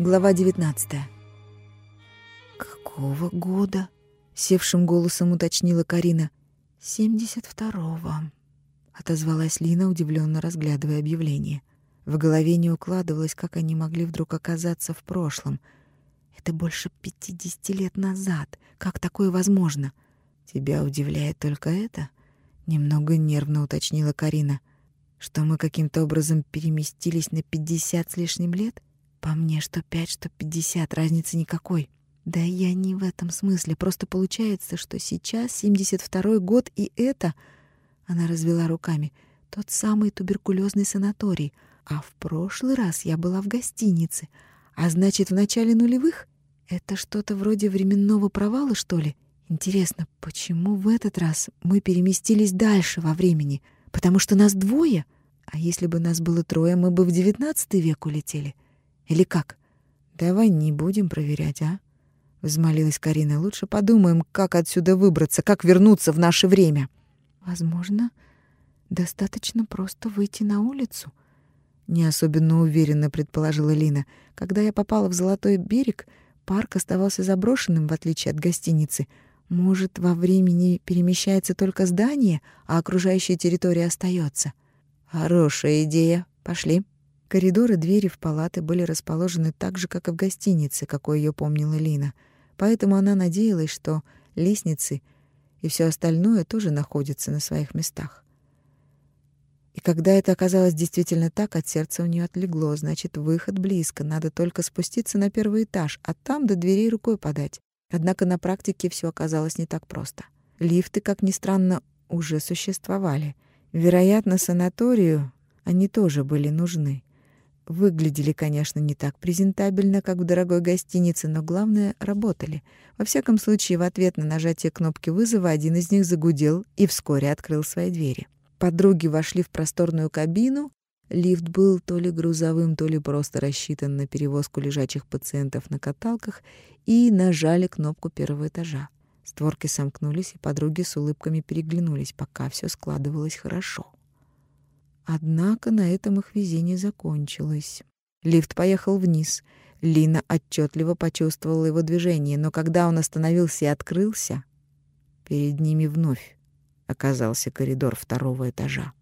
Глава 19. «Какого года?» — севшим голосом уточнила Карина. «Семьдесят второго», — отозвалась Лина, удивленно разглядывая объявление. В голове не укладывалось, как они могли вдруг оказаться в прошлом. Это больше пятидесяти лет назад. Как такое возможно? Тебя удивляет только это? Немного нервно уточнила Карина. Что мы каким-то образом переместились на пятьдесят с лишним лет? По мне, что пять, что пятьдесят, разницы никакой. Да я не в этом смысле. Просто получается, что сейчас семьдесят второй год, и это... Она развела руками. Тот самый туберкулезный санаторий. А в прошлый раз я была в гостинице. А значит, в начале нулевых? Это что-то вроде временного провала, что ли? Интересно, почему в этот раз мы переместились дальше во времени? Потому что нас двое? А если бы нас было трое, мы бы в девятнадцатый век улетели? — или как? Давай не будем проверять, а? Взмолилась Карина. Лучше подумаем, как отсюда выбраться, как вернуться в наше время. Возможно, достаточно просто выйти на улицу. Не особенно уверенно предположила Лина. Когда я попала в Золотой берег, парк оставался заброшенным, в отличие от гостиницы. Может, во времени перемещается только здание, а окружающая территория остается. Хорошая идея. Пошли. Коридоры, двери в палаты были расположены так же, как и в гостинице, какой ее помнила Лина. Поэтому она надеялась, что лестницы и все остальное тоже находятся на своих местах. И когда это оказалось действительно так, от сердца у нее отлегло. Значит, выход близко, надо только спуститься на первый этаж, а там до дверей рукой подать. Однако на практике все оказалось не так просто. Лифты, как ни странно, уже существовали. Вероятно, санаторию они тоже были нужны. Выглядели, конечно, не так презентабельно, как в дорогой гостинице, но главное — работали. Во всяком случае, в ответ на нажатие кнопки вызова один из них загудел и вскоре открыл свои двери. Подруги вошли в просторную кабину. Лифт был то ли грузовым, то ли просто рассчитан на перевозку лежачих пациентов на каталках и нажали кнопку первого этажа. Створки сомкнулись, и подруги с улыбками переглянулись, пока все складывалось хорошо. Однако на этом их везение закончилось. Лифт поехал вниз. Лина отчетливо почувствовала его движение, но когда он остановился и открылся, перед ними вновь оказался коридор второго этажа.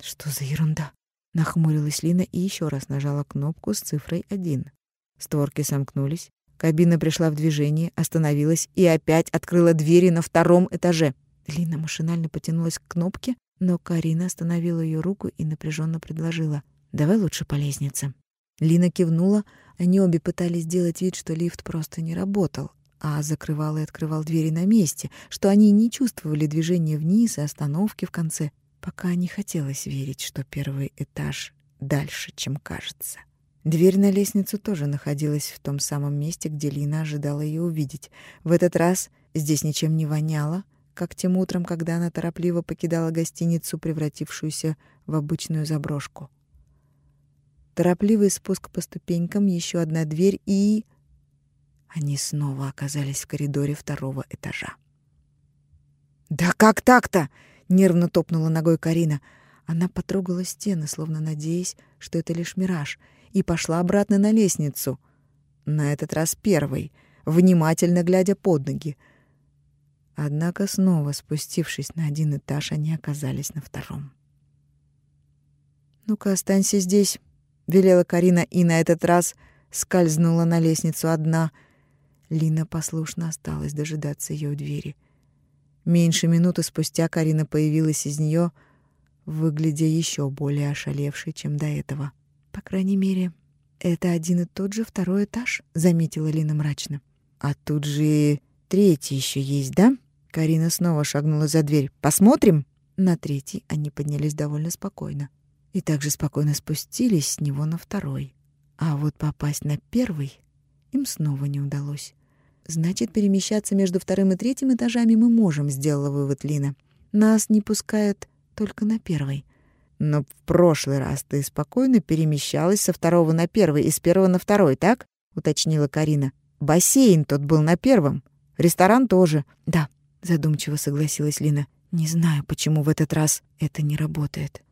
«Что за ерунда?» — нахмурилась Лина и еще раз нажала кнопку с цифрой один. Створки сомкнулись, кабина пришла в движение, остановилась и опять открыла двери на втором этаже. Лина машинально потянулась к кнопке, но Карина остановила ее руку и напряженно предложила. «Давай лучше по лестнице». Лина кивнула. Они обе пытались сделать вид, что лифт просто не работал, а закрывал и открывал двери на месте, что они не чувствовали движения вниз и остановки в конце, пока не хотелось верить, что первый этаж дальше, чем кажется. Дверь на лестницу тоже находилась в том самом месте, где Лина ожидала ее увидеть. В этот раз здесь ничем не воняло, как тем утром, когда она торопливо покидала гостиницу, превратившуюся в обычную заброшку. Торопливый спуск по ступенькам, еще одна дверь и... Они снова оказались в коридоре второго этажа. «Да как так-то?» — нервно топнула ногой Карина. Она потрогала стены, словно надеясь, что это лишь мираж, и пошла обратно на лестницу. На этот раз первой, внимательно глядя под ноги — Однако снова, спустившись на один этаж, они оказались на втором. «Ну-ка, останься здесь», — велела Карина, и на этот раз скользнула на лестницу одна. Лина послушно осталась дожидаться ее у двери. Меньше минуты спустя Карина появилась из нее, выглядя еще более ошалевшей, чем до этого. «По крайней мере, это один и тот же второй этаж», — заметила Лина мрачно. «А тут же третий еще есть, да?» Карина снова шагнула за дверь. «Посмотрим?» На третий они поднялись довольно спокойно. И также спокойно спустились с него на второй. А вот попасть на первый им снова не удалось. «Значит, перемещаться между вторым и третьим этажами мы можем», — сделала вывод Лина. «Нас не пускают только на первый». «Но в прошлый раз ты спокойно перемещалась со второго на первый и с первого на второй, так?» — уточнила Карина. «Бассейн тот был на первом. Ресторан тоже». «Да», задумчиво согласилась Лина. Не знаю, почему в этот раз это не работает.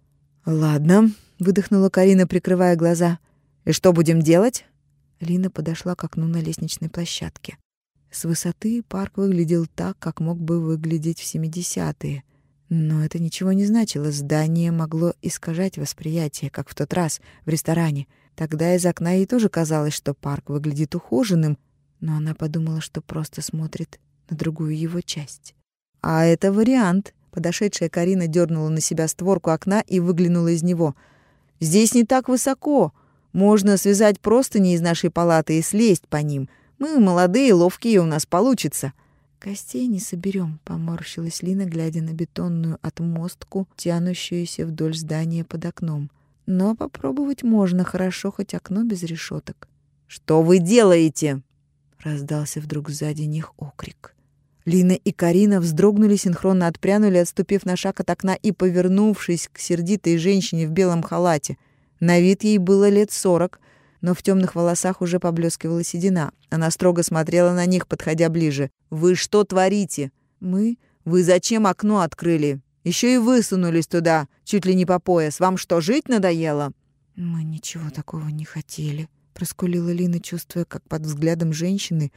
Ладно, выдохнула Карина, прикрывая глаза. И что будем делать? Лина подошла к окну на лестничной площадке. С высоты парк выглядел так, как мог бы выглядеть в 70-е. Но это ничего не значило. Здание могло искажать восприятие, как в тот раз в ресторане. Тогда из окна ей тоже казалось, что парк выглядит ухоженным, но она подумала, что просто смотрит на другую его часть. А это вариант. Подошедшая Карина дернула на себя створку окна и выглянула из него. Здесь не так высоко. Можно связать простыни из нашей палаты и слезть по ним. Мы молодые, ловкие, у нас получится. Костей не соберем, поморщилась Лина, глядя на бетонную отмостку, тянущуюся вдоль здания под окном. Но попробовать можно, хорошо хоть окно без решеток. Что вы делаете? раздался вдруг сзади них окрик. Лина и Карина вздрогнули, синхронно отпрянули, отступив на шаг от окна и повернувшись к сердитой женщине в белом халате. На вид ей было лет сорок, но в темных волосах уже поблескивала седина. Она строго смотрела на них, подходя ближе. «Вы что творите?» «Мы? Вы зачем окно открыли? Еще и высунулись туда, чуть ли не по пояс. Вам что, жить надоело?» «Мы ничего такого не хотели», — проскулила Лина, чувствуя, как под взглядом женщины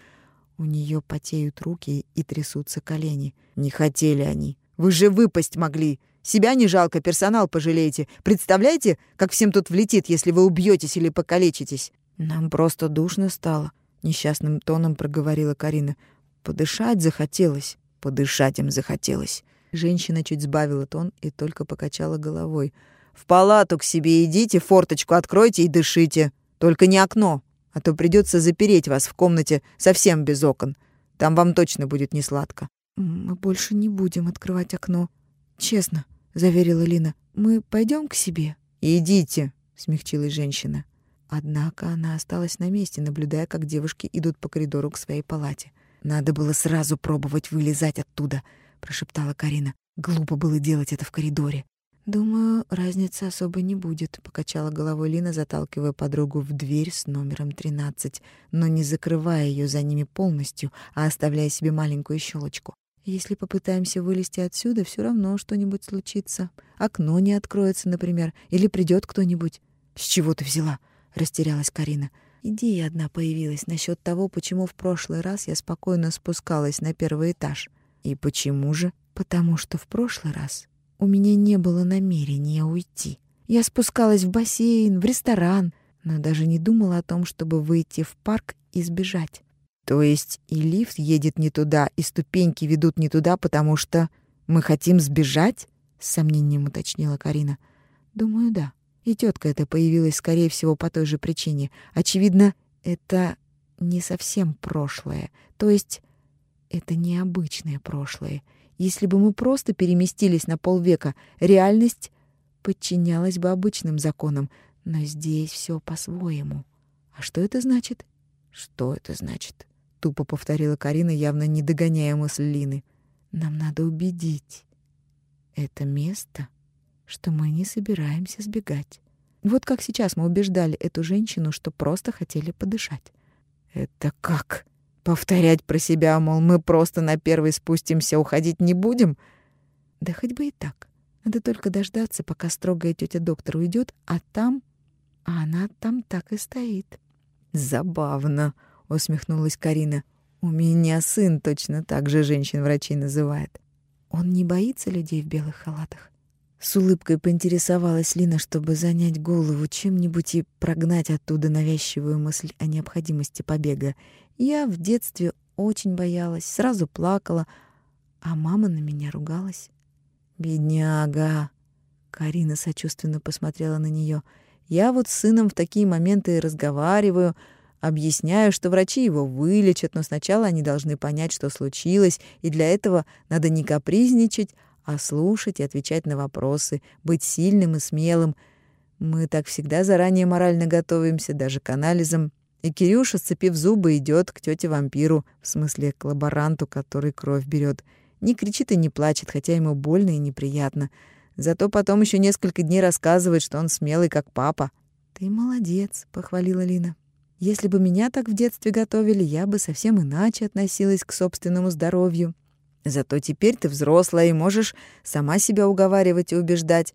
у нее потеют руки и трясутся колени. «Не хотели они. Вы же выпасть могли. Себя не жалко, персонал пожалеете. Представляете, как всем тут влетит, если вы убьетесь или покалечитесь?» «Нам просто душно стало», — несчастным тоном проговорила Карина. «Подышать захотелось». «Подышать им захотелось». Женщина чуть сбавила тон и только покачала головой. «В палату к себе идите, форточку откройте и дышите. Только не окно, а то придется запереть вас в комнате совсем без окон. Там вам точно будет несладко». «Мы больше не будем открывать окно. Честно», — заверила Лина. «Мы пойдем к себе?» «Идите», — смягчилась женщина. Однако она осталась на месте, наблюдая, как девушки идут по коридору к своей палате. «Надо было сразу пробовать вылезать оттуда», — прошептала Карина. «Глупо было делать это в коридоре». «Думаю, разницы особо не будет», — покачала головой Лина, заталкивая подругу в дверь с номером 13, но не закрывая ее за ними полностью, а оставляя себе маленькую щелочку. «Если попытаемся вылезти отсюда, все равно что-нибудь случится. Окно не откроется, например, или придет кто-нибудь». «С чего ты взяла?» — растерялась Карина. Идея одна появилась насчет того, почему в прошлый раз я спокойно спускалась на первый этаж. «И почему же?» «Потому что в прошлый раз у меня не было намерения уйти. Я спускалась в бассейн, в ресторан, но даже не думала о том, чтобы выйти в парк и сбежать. То есть и лифт едет не туда, и ступеньки ведут не туда, потому что мы хотим сбежать? С сомнением уточнила Карина. Думаю, да. И тетка эта появилась, скорее всего, по той же причине. Очевидно, это не совсем прошлое. То есть это необычное прошлое. Если бы мы просто переместились на полвека, реальность подчинялась бы обычным законам, но здесь все по-своему. А что это значит? Что это значит? Тупо повторила Карина, явно не догоняя мысль Лины. Нам надо убедить это место, что мы не собираемся сбегать. Вот как сейчас мы убеждали эту женщину, что просто хотели подышать. Это как? Повторять про себя, мол, мы просто на первый спустимся, уходить не будем? Да хоть бы и так. Надо только дождаться, пока строгая тетя доктор уйдет, а там... А она там так и стоит. «Забавно», — усмехнулась Карина. «У меня сын точно так же женщин-врачей называет. Он не боится людей в белых халатах?» С улыбкой поинтересовалась Лина, чтобы занять голову чем-нибудь и прогнать оттуда навязчивую мысль о необходимости побега. Я в детстве очень боялась, сразу плакала, а мама на меня ругалась. «Бедняга!» Карина сочувственно посмотрела на нее. «Я вот с сыном в такие моменты разговариваю, объясняю, что врачи его вылечат, но сначала они должны понять, что случилось, и для этого надо не капризничать, а слушать и отвечать на вопросы, быть сильным и смелым. Мы так всегда заранее морально готовимся, даже к анализам. И Кирюша, сцепив зубы, идет к тете-вампиру, в смысле к лаборанту, который кровь берет. Не кричит и не плачет, хотя ему больно и неприятно. Зато потом еще несколько дней рассказывает, что он смелый, как папа. «Ты молодец», — похвалила Лина. «Если бы меня так в детстве готовили, я бы совсем иначе относилась к собственному здоровью. Зато теперь ты взрослая и можешь сама себя уговаривать и убеждать.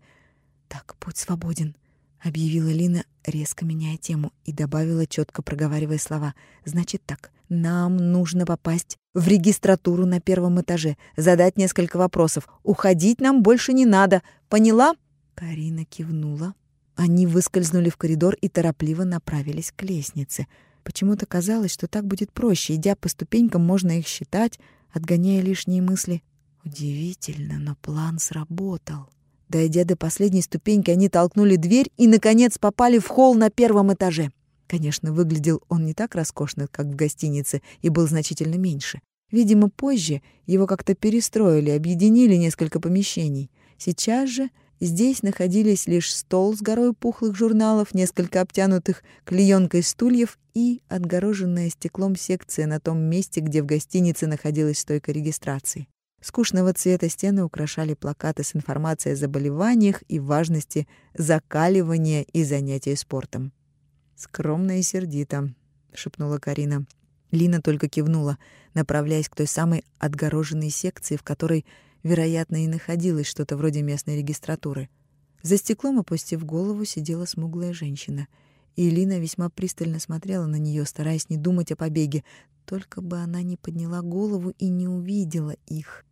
Так, будь свободен. — объявила Лина, резко меняя тему, и добавила, четко проговаривая слова. «Значит так, нам нужно попасть в регистратуру на первом этаже, задать несколько вопросов. Уходить нам больше не надо. Поняла?» Карина кивнула. Они выскользнули в коридор и торопливо направились к лестнице. Почему-то казалось, что так будет проще. Идя по ступенькам, можно их считать, отгоняя лишние мысли. Удивительно, но план сработал. Дойдя до последней ступеньки, они толкнули дверь и, наконец, попали в холл на первом этаже. Конечно, выглядел он не так роскошно, как в гостинице, и был значительно меньше. Видимо, позже его как-то перестроили, объединили несколько помещений. Сейчас же здесь находились лишь стол с горой пухлых журналов, несколько обтянутых клеенкой стульев и отгороженная стеклом секция на том месте, где в гостинице находилась стойка регистрации. Скучного цвета стены украшали плакаты с информацией о заболеваниях и важности закаливания и занятия спортом. «Скромно и сердито», — шепнула Карина. Лина только кивнула, направляясь к той самой отгороженной секции, в которой, вероятно, и находилось что-то вроде местной регистратуры. За стеклом, опустив голову, сидела смуглая женщина, и Лина весьма пристально смотрела на нее, стараясь не думать о побеге, только бы она не подняла голову и не увидела их.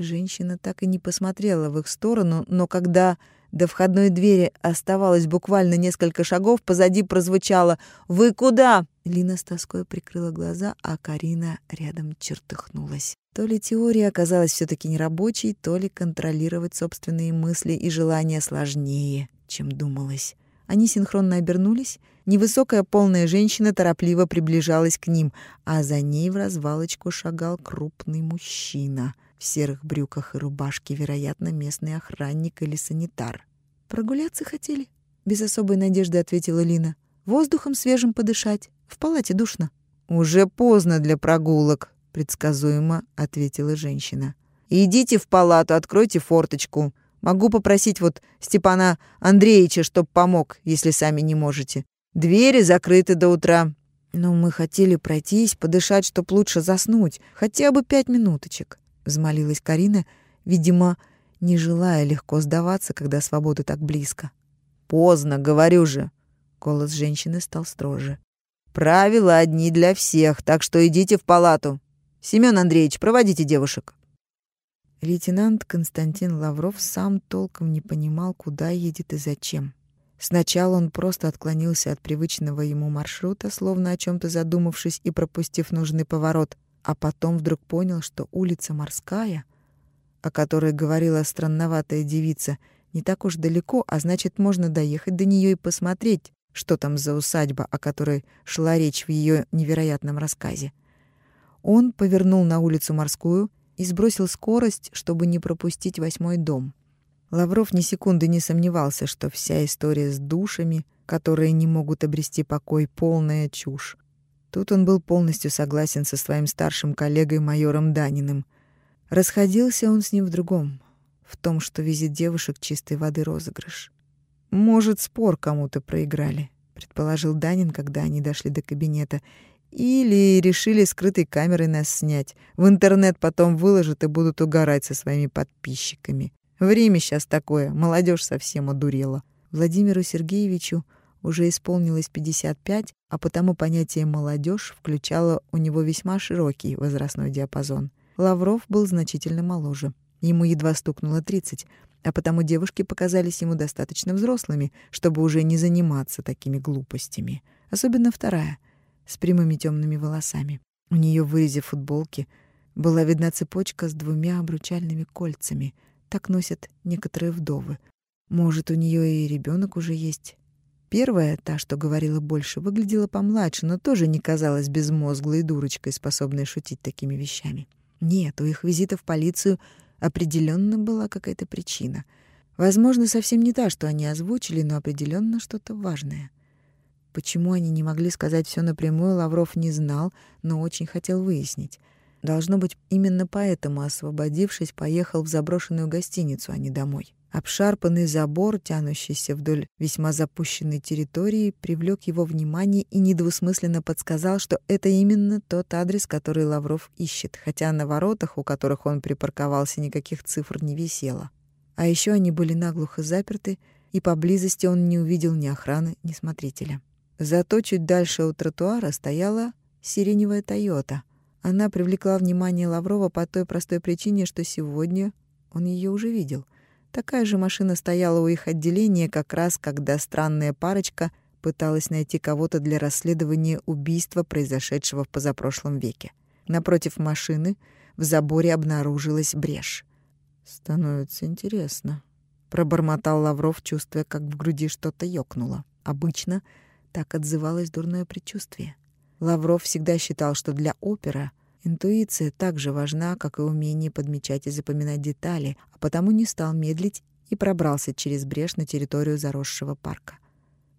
Женщина так и не посмотрела в их сторону, но когда до входной двери оставалось буквально несколько шагов, позади прозвучало «Вы куда?». Лина с тоской прикрыла глаза, а Карина рядом чертыхнулась. То ли теория оказалась все таки нерабочей, то ли контролировать собственные мысли и желания сложнее, чем думалось. Они синхронно обернулись. Невысокая полная женщина торопливо приближалась к ним, а за ней в развалочку шагал крупный мужчина — в серых брюках и рубашке, вероятно, местный охранник или санитар. «Прогуляться хотели?» — без особой надежды ответила Лина. «Воздухом свежим подышать. В палате душно». «Уже поздно для прогулок», — предсказуемо ответила женщина. «Идите в палату, откройте форточку. Могу попросить вот Степана Андреевича, чтоб помог, если сами не можете. Двери закрыты до утра». «Но мы хотели пройтись, подышать, чтоб лучше заснуть. Хотя бы пять минуточек». — взмолилась Карина, видимо, не желая легко сдаваться, когда свобода так близко. «Поздно, говорю же!» — голос женщины стал строже. «Правила одни для всех, так что идите в палату. Семён Андреевич, проводите девушек». Лейтенант Константин Лавров сам толком не понимал, куда едет и зачем. Сначала он просто отклонился от привычного ему маршрута, словно о чем то задумавшись и пропустив нужный поворот — а потом вдруг понял, что улица Морская, о которой говорила странноватая девица, не так уж далеко, а значит, можно доехать до нее и посмотреть, что там за усадьба, о которой шла речь в ее невероятном рассказе. Он повернул на улицу Морскую и сбросил скорость, чтобы не пропустить восьмой дом. Лавров ни секунды не сомневался, что вся история с душами, которые не могут обрести покой, полная чушь. Тут он был полностью согласен со своим старшим коллегой майором Даниным. Расходился он с ним в другом, в том, что визит девушек чистой воды розыгрыш. Может, спор кому-то проиграли, предположил Данин, когда они дошли до кабинета. Или решили скрытой камерой нас снять. В интернет потом выложат и будут угорать со своими подписчиками. Время сейчас такое, молодежь совсем одурела. Владимиру Сергеевичу уже исполнилось 55, а потому понятие «молодежь» включало у него весьма широкий возрастной диапазон. Лавров был значительно моложе. Ему едва стукнуло 30, а потому девушки показались ему достаточно взрослыми, чтобы уже не заниматься такими глупостями. Особенно вторая, с прямыми темными волосами. У нее в вырезе футболки была видна цепочка с двумя обручальными кольцами. Так носят некоторые вдовы. Может, у нее и ребенок уже есть, Первая, та, что говорила больше, выглядела помладше, но тоже не казалась безмозглой дурочкой, способной шутить такими вещами. Нет, у их визита в полицию определенно была какая-то причина. Возможно, совсем не та, что они озвучили, но определенно что-то важное. Почему они не могли сказать все напрямую, Лавров не знал, но очень хотел выяснить. Должно быть, именно поэтому, освободившись, поехал в заброшенную гостиницу, а не домой. Обшарпанный забор, тянущийся вдоль весьма запущенной территории, привлек его внимание и недвусмысленно подсказал, что это именно тот адрес, который Лавров ищет, хотя на воротах, у которых он припарковался, никаких цифр не висело. А еще они были наглухо заперты, и поблизости он не увидел ни охраны, ни смотрителя. Зато чуть дальше у тротуара стояла сиреневая «Тойота». Она привлекла внимание Лаврова по той простой причине, что сегодня он ее уже видел. Такая же машина стояла у их отделения как раз, когда странная парочка пыталась найти кого-то для расследования убийства, произошедшего в позапрошлом веке. Напротив машины в заборе обнаружилась брешь. «Становится интересно», — пробормотал Лавров, чувствуя, как в груди что-то ёкнуло. Обычно так отзывалось дурное предчувствие. Лавров всегда считал, что для опера интуиция так же важна, как и умение подмечать и запоминать детали, а потому не стал медлить и пробрался через брешь на территорию заросшего парка.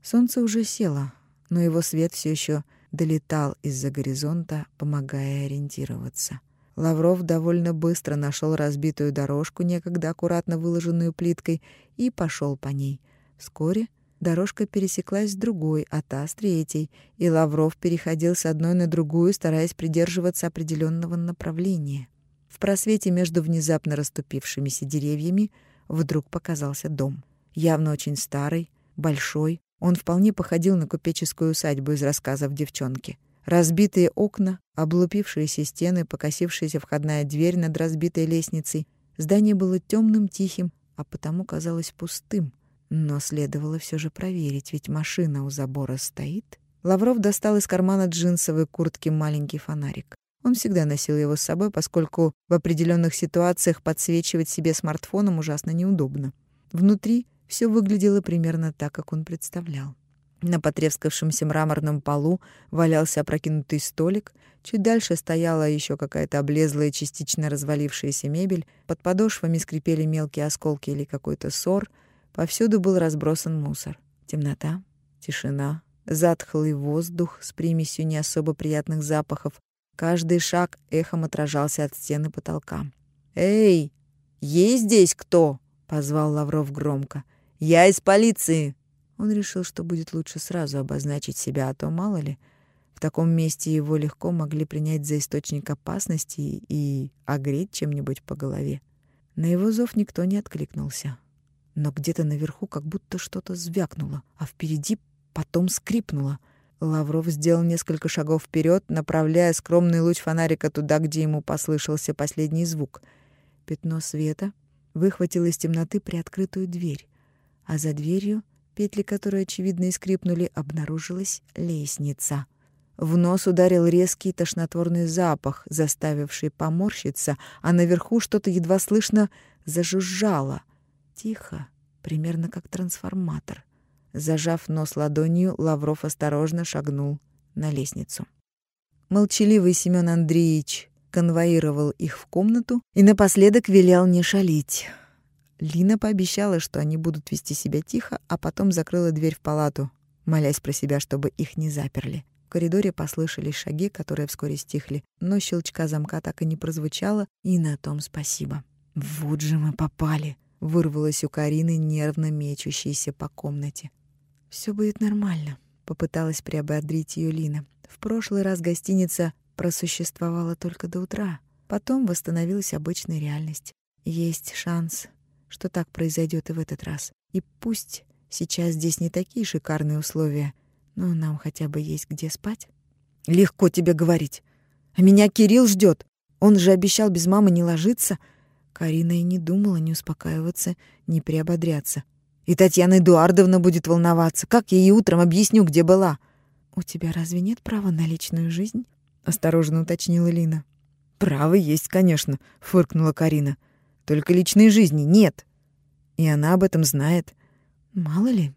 Солнце уже село, но его свет все еще долетал из-за горизонта, помогая ориентироваться. Лавров довольно быстро нашел разбитую дорожку, некогда аккуратно выложенную плиткой, и пошел по ней. Вскоре дорожка пересеклась с другой, а та с третьей, и Лавров переходил с одной на другую, стараясь придерживаться определенного направления. В просвете между внезапно расступившимися деревьями вдруг показался дом. Явно очень старый, большой. Он вполне походил на купеческую усадьбу из рассказов девчонки. Разбитые окна, облупившиеся стены, покосившаяся входная дверь над разбитой лестницей. Здание было темным, тихим, а потому казалось пустым. Но следовало все же проверить, ведь машина у забора стоит. Лавров достал из кармана джинсовой куртки маленький фонарик. Он всегда носил его с собой, поскольку в определенных ситуациях подсвечивать себе смартфоном ужасно неудобно. Внутри все выглядело примерно так, как он представлял. На потрескавшемся мраморном полу валялся опрокинутый столик, чуть дальше стояла еще какая-то облезлая, частично развалившаяся мебель, под подошвами скрипели мелкие осколки или какой-то ссор — Повсюду был разбросан мусор. Темнота, тишина, затхлый воздух с примесью не особо приятных запахов. Каждый шаг эхом отражался от стены потолка. «Эй, есть здесь кто?» — позвал Лавров громко. «Я из полиции!» Он решил, что будет лучше сразу обозначить себя, а то, мало ли, в таком месте его легко могли принять за источник опасности и огреть чем-нибудь по голове. На его зов никто не откликнулся но где-то наверху как будто что-то звякнуло, а впереди потом скрипнуло. Лавров сделал несколько шагов вперед, направляя скромный луч фонарика туда, где ему послышался последний звук. Пятно света выхватило из темноты приоткрытую дверь, а за дверью, петли которой, очевидно, и скрипнули, обнаружилась лестница. В нос ударил резкий тошнотворный запах, заставивший поморщиться, а наверху что-то едва слышно зажужжало — Тихо, примерно как трансформатор. Зажав нос ладонью, Лавров осторожно шагнул на лестницу. Молчаливый Семён Андреевич конвоировал их в комнату и напоследок велел не шалить. Лина пообещала, что они будут вести себя тихо, а потом закрыла дверь в палату, молясь про себя, чтобы их не заперли. В коридоре послышались шаги, которые вскоре стихли, но щелчка замка так и не прозвучало, и на том спасибо. «Вот же мы попали!» Вырвалось у Карины, нервно мечущейся по комнате. Все будет нормально», — попыталась приободрить ее Лина. «В прошлый раз гостиница просуществовала только до утра. Потом восстановилась обычная реальность. Есть шанс, что так произойдет и в этот раз. И пусть сейчас здесь не такие шикарные условия, но нам хотя бы есть где спать». «Легко тебе говорить. А меня Кирилл ждет. Он же обещал без мамы не ложиться», Карина и не думала ни успокаиваться, ни приободряться. «И Татьяна Эдуардовна будет волноваться. Как я ей утром объясню, где была?» «У тебя разве нет права на личную жизнь?» — осторожно уточнила Лина. «Право есть, конечно», — фыркнула Карина. «Только личной жизни нет. И она об этом знает». «Мало ли.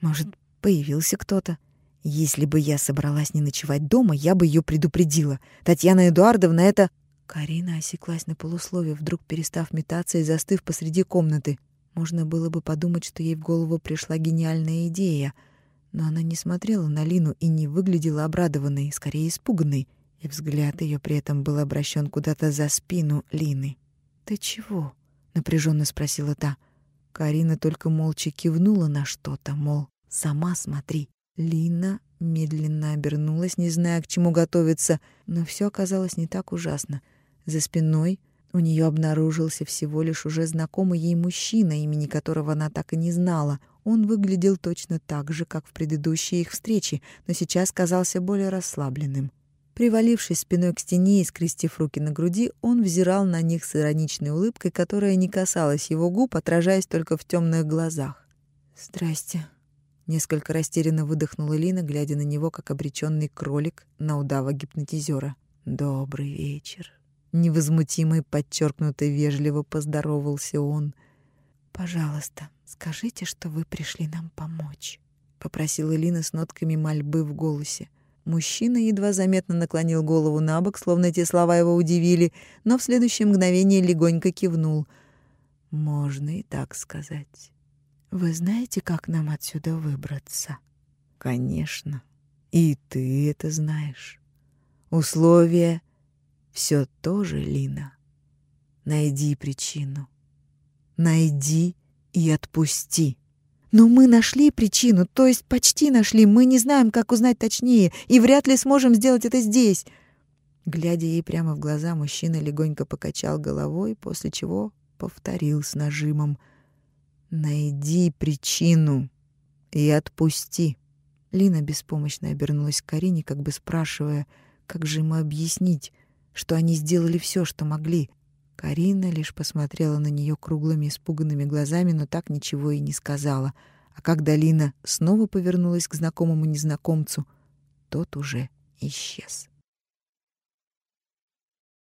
Может, появился кто-то. Если бы я собралась не ночевать дома, я бы ее предупредила. Татьяна Эдуардовна — это...» Карина осеклась на полуслове, вдруг перестав метаться и застыв посреди комнаты. Можно было бы подумать, что ей в голову пришла гениальная идея, но она не смотрела на Лину и не выглядела обрадованной, скорее испуганной, и взгляд ее при этом был обращен куда-то за спину Лины. «Ты чего?» — напряженно спросила та. Карина только молча кивнула на что-то, мол, «сама смотри». Лина медленно обернулась, не зная, к чему готовиться, но все оказалось не так ужасно — за спиной У нее обнаружился всего лишь уже знакомый ей мужчина, имени которого она так и не знала. Он выглядел точно так же, как в предыдущей их встрече, но сейчас казался более расслабленным. Привалившись спиной к стене и скрестив руки на груди, он взирал на них с ироничной улыбкой, которая не касалась его губ, отражаясь только в темных глазах. «Здрасте», — несколько растерянно выдохнула Лина, глядя на него, как обреченный кролик на удава гипнотизера. «Добрый вечер», — невозмутимо и подчеркнуто вежливо поздоровался он. «Пожалуйста, скажите, что вы пришли нам помочь», — попросила Лина с нотками мольбы в голосе. Мужчина едва заметно наклонил голову на бок, словно эти слова его удивили, но в следующее мгновение легонько кивнул. «Можно и так сказать. Вы знаете, как нам отсюда выбраться?» «Конечно. И ты это знаешь. Условие все тоже, Лина. Найди причину. Найди и отпусти». Но мы нашли причину, то есть почти нашли. Мы не знаем, как узнать точнее, и вряд ли сможем сделать это здесь. Глядя ей прямо в глаза, мужчина легонько покачал головой, после чего повторил с нажимом: "Найди причину и отпусти". Лина беспомощно обернулась к Карине, как бы спрашивая, как же ему объяснить, что они сделали все, что могли. Карина лишь посмотрела на нее круглыми испуганными глазами, но так ничего и не сказала. А когда Лина снова повернулась к знакомому незнакомцу, тот уже исчез.